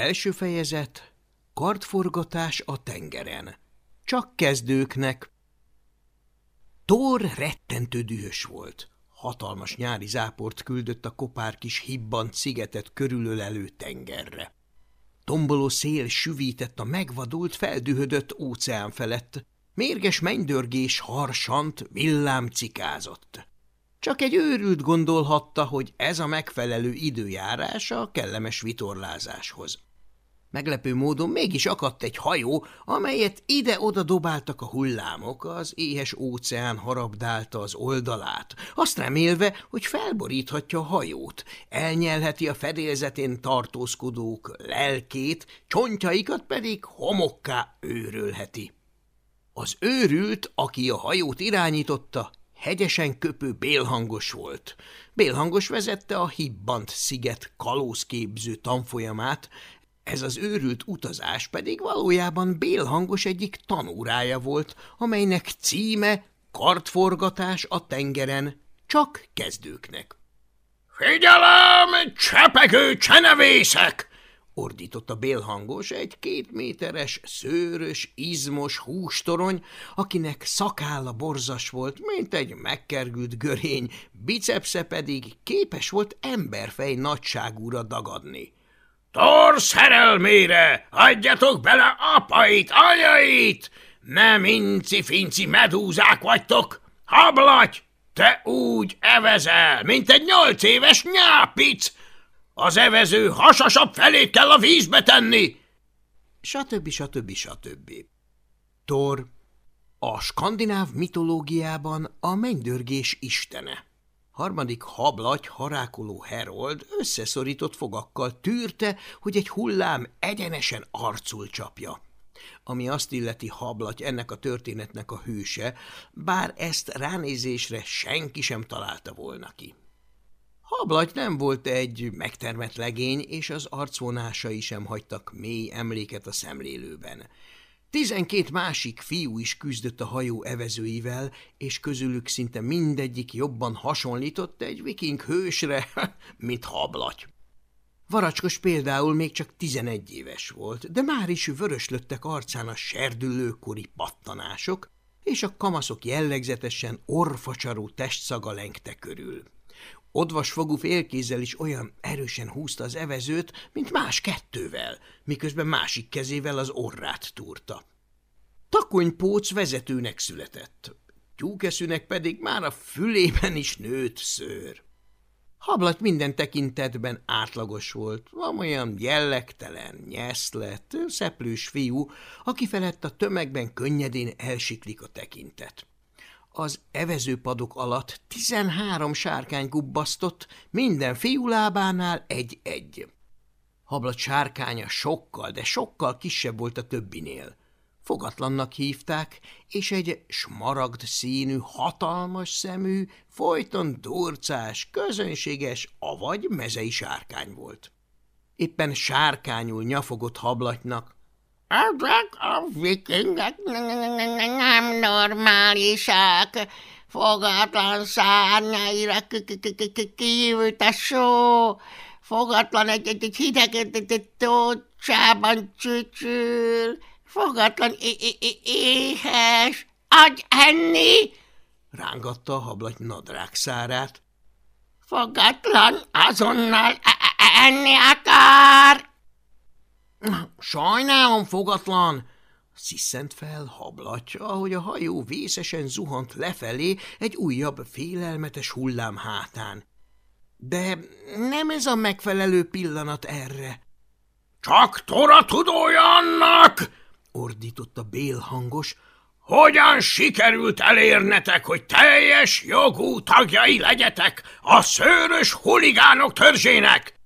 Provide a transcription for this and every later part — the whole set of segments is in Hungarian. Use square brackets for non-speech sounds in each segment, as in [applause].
Első fejezet Kartforgatás a tengeren. Csak kezdőknek. Thor rettentő dühös volt. Hatalmas nyári záport küldött a kopár kis hibbant szigetet körülölelő tengerre. Tomboló szél süvített a megvadult, feldühödött óceán felett. Mérges mennydörgés harsant, villám cikázott. Csak egy őrült gondolhatta, hogy ez a megfelelő időjárás a kellemes vitorlázáshoz. Meglepő módon mégis akadt egy hajó, amelyet ide-oda dobáltak a hullámok, az éhes óceán harabdálta az oldalát, azt remélve, hogy felboríthatja a hajót, elnyelheti a fedélzetén tartózkodók lelkét, csontjaikat pedig homokká őrölheti. Az őrült, aki a hajót irányította, hegyesen köpő Bélhangos volt. Bélhangos vezette a Hibbant sziget kalózképző tanfolyamát, ez az őrült utazás pedig valójában Bélhangos egyik tanórája volt, amelynek címe Kartforgatás a tengeren, csak kezdőknek. – Figyelem, csepegő csenevészek! ordította bélhangos egy két méteres, szőrös, izmos hústorony, akinek szakálla borzas volt, mint egy megkergült görény, bicepsze pedig képes volt emberfej nagyságúra dagadni. – Tor szerelmére! Adjatok bele apait, anyait! Nem inci-finci medúzák vagytok! Hablaty! Te úgy evezel, mint egy nyolc éves nyápic! Az evező hasasabb felét kell a vízbe tenni! Stb. stb. stb. Thor a skandináv mitológiában a mennydörgés istene. Harmadik hablagy, harákoló herold összeszorított fogakkal tűrte, hogy egy hullám egyenesen arcul csapja. Ami azt illeti hablagy ennek a történetnek a hőse, bár ezt ránézésre senki sem találta volna ki. Hablagy nem volt egy megtermett legény, és az arcvonásai sem hagytak mély emléket a szemlélőben. Tizenkét másik fiú is küzdött a hajó evezőivel, és közülük szinte mindegyik jobban hasonlított egy viking hősre, [laughs] mint hablagy. Varacskos például még csak tizenegy éves volt, de már is vöröslöttek arcán a serdülőkori pattanások, és a kamaszok jellegzetesen orfacsarú testszaga lengte körül. Odvasfogú félkézzel is olyan erősen húzta az evezőt, mint más kettővel, miközben másik kezével az orrát túrta. Takonypóc vezetőnek született, tyúkeszűnek pedig már a fülében is nőtt szőr. Hablat minden tekintetben átlagos volt, olyan jellegtelen, nyeszlet, szeplős fiú, aki felett a tömegben könnyedén elsiklik a tekintet. Az evezőpadok alatt tizenhárom sárkány gubbasztott, minden fiú lábánál egy-egy. Hablat sárkánya sokkal, de sokkal kisebb volt a többinél. Fogatlannak hívták, és egy smaragd színű, hatalmas szemű, folyton durcás, közönséges, avagy mezei sárkány volt. Éppen sárkányul nyafogott hablatnak, ezek a vikingek nem normálisak. Fogatlan szárnyaira kiült a só, fogatlan egy, egy, egy hideg tócsában csücsül, fogatlan éhes, adj enni! rángatta a hablaty nadrág szárát. Fogatlan azonnal e, e, enni akar! Sajnálom, fogatlan! Sziszent fel hablatja, ahogy a hajó vészesen zuhant lefelé egy újabb félelmetes hullám hátán. De nem ez a megfelelő pillanat erre. – Csak tora tudója annak! – ordította Bél hangos. – Hogyan sikerült elérnetek, hogy teljes jogú tagjai legyetek a szőrös huligánok törzsének?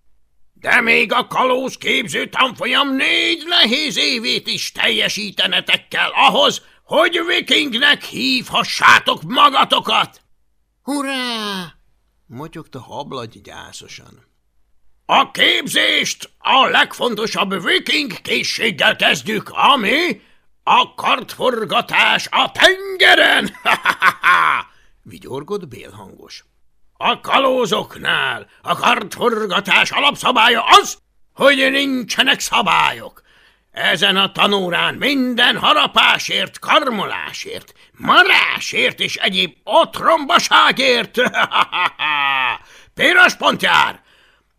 De még a kalóz képző tanfolyam négy nehéz évét is teljesítenetek kell ahhoz, hogy vikingnek hívhassátok magatokat. Hurrá! motyogta hablagy gyászosan. A képzést a legfontosabb viking készséggel kezdjük, ami a kartforgatás a tengeren! [laughs] vigyorgott bélhangos. A kalózoknál a kartforgatás alapszabálya az, hogy nincsenek szabályok. Ezen a tanórán minden harapásért, karmolásért, marásért és egyéb otrombaságért [laughs] piros pont jár.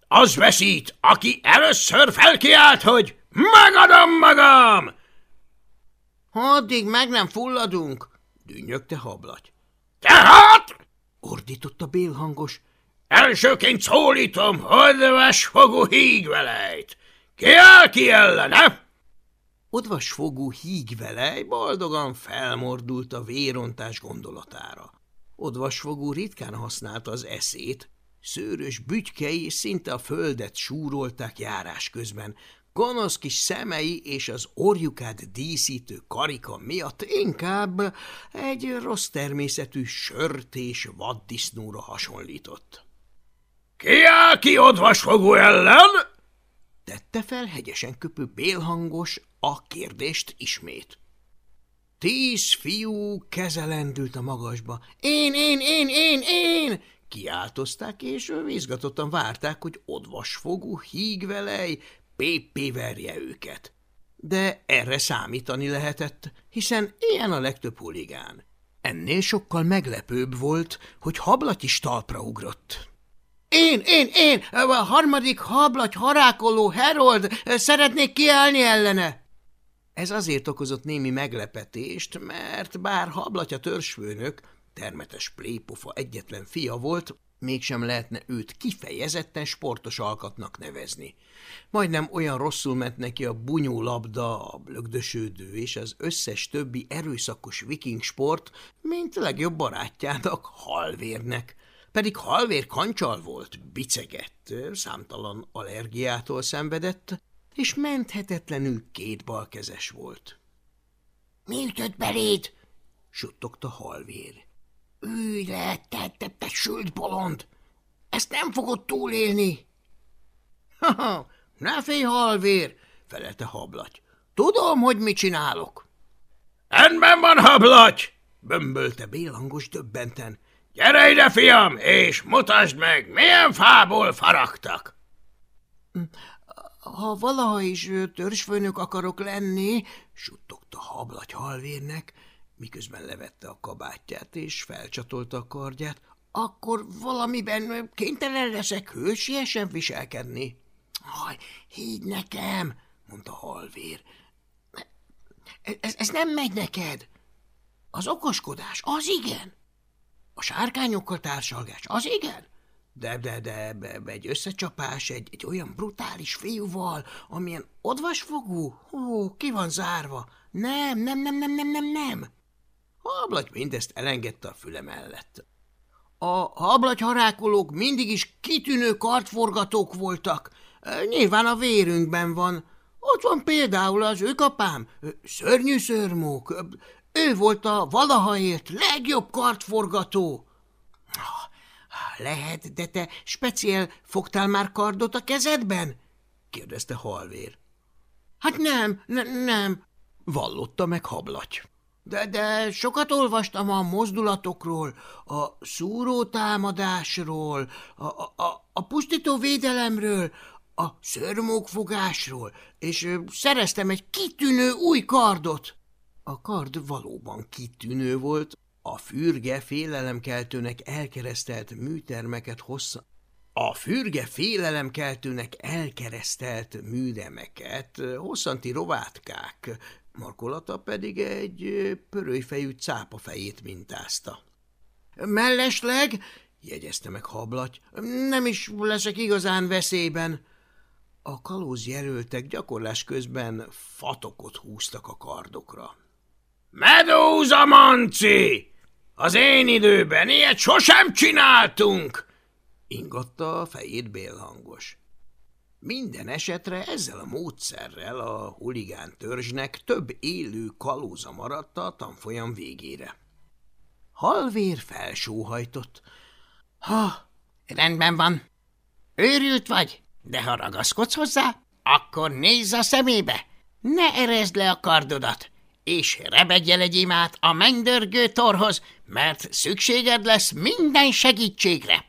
Az veszít, aki először felkiált, hogy megadom magam! Addig meg nem fulladunk, dünnyögte hablaty. Tehát? Ordította bélhangos. Elsőként szólítom, fogó hígvelejt. Ki áll ki ellene? Odvasfogú hígvelej boldogan felmordult a vérontás gondolatára. Odvasfogú ritkán használta az eszét, szőrös bütykei szinte a földet súrolták járás közben, gonosz kis szemei és az orjukát díszítő karika miatt inkább egy rossz természetű sört és vaddisznóra hasonlított. – Ki áll ki odvasfogó ellen? – tette fel hegyesen köpő bélhangos a kérdést ismét. Tíz fiú kezelendült a magasba. Én, én, én, én, én! Kiáltozták, és izgatottan várták, hogy odvasfogú hígvelej Péppé verje őket. De erre számítani lehetett, hiszen ilyen a legtöbb huligán. Ennél sokkal meglepőbb volt, hogy hablat is talpra ugrott. Én, én, én, a harmadik hablaty harákoló Herold, szeretnék kiállni ellene! Ez azért okozott némi meglepetést, mert bár hablatya törzsfőnök, termetes plépofa egyetlen fia volt, mégsem lehetne őt kifejezetten sportos alkatnak nevezni. Majdnem olyan rosszul ment neki a bunyó labda, a blögdösődő és az összes többi erőszakos viking sport, mint legjobb barátjának, halvérnek. Pedig halvér kancsal volt, bicegett, számtalan allergiától szenvedett, és menthetetlenül két balkezes volt. – Mi ütött beléd? – suttogta halvér. – Ülj le, te, te, te sült bolond! Ezt nem fogod túlélni! – Ha, ne félj, halvér! – felelte hablaty. – Tudom, hogy mit csinálok. – Rendben van, hablaty! – bömbölte Bélangos döbbenten. – Gyere ide, fiam, és mutasd meg, milyen fából faragtak! ha valaha is törzsfőnök akarok lenni, suttogta hablagy halvérnek, miközben levette a kabátját és felcsatolta a kardját, akkor valamiben kénytelen leszek hősiesen viselkedni. Haj, higgy nekem, mondta halvér. Ez, ez nem megy neked. Az okoskodás, az igen. A sárkányokkal társalgás, az igen. De, de, de, de egy összecsapás egy, egy olyan brutális fiúval, amilyen odvasfogú? Hú, ki van zárva? Nem, nem, nem, nem, nem, nem, nem. Hablagy mindezt elengedte a füle mellett. A hablagy harákolók mindig is kitűnő kartforgatók voltak. Nyilván a vérünkben van. Ott van például az ő kapám, szörnyű szörmók. Ő volt a valaha élt legjobb kartforgató. Lehet, de te speciál fogtál már kardot a kezedben? kérdezte halvér. Hát nem, ne, nem, vallotta meg hablaty. De, de sokat olvastam a mozdulatokról, a szúrótámadásról, a, a, a, pusztító védelemről, a szörmókfogásról, és szereztem egy kitűnő új kardot. A kard valóban kitűnő volt, a fürge félelemkeltőnek elkeresztelt műtermeket hossza... A fürge félelemkeltőnek elkeresztelt műdemeket hosszanti rovátkák, markolata pedig egy pörölyfejű cápa fejét mintázta. Mellesleg, jegyezte meg hablaty, nem is leszek igazán veszélyben. A kalóz jelöltek gyakorlás közben fatokot húztak a kardokra. – Medúza manci! Az én időben ilyet sosem csináltunk! ingatta a fejét bélhangos. Minden esetre ezzel a módszerrel a huligán törzsnek több élő kalóza maradt a tanfolyam végére. Halvér felsóhajtott. Ha, rendben van. Őrült vagy, de ha ragaszkodsz hozzá, akkor nézz a szemébe. Ne erezd le a kardodat és rebedje legyél át a mennydörgő torhoz, mert szükséged lesz minden segítségre.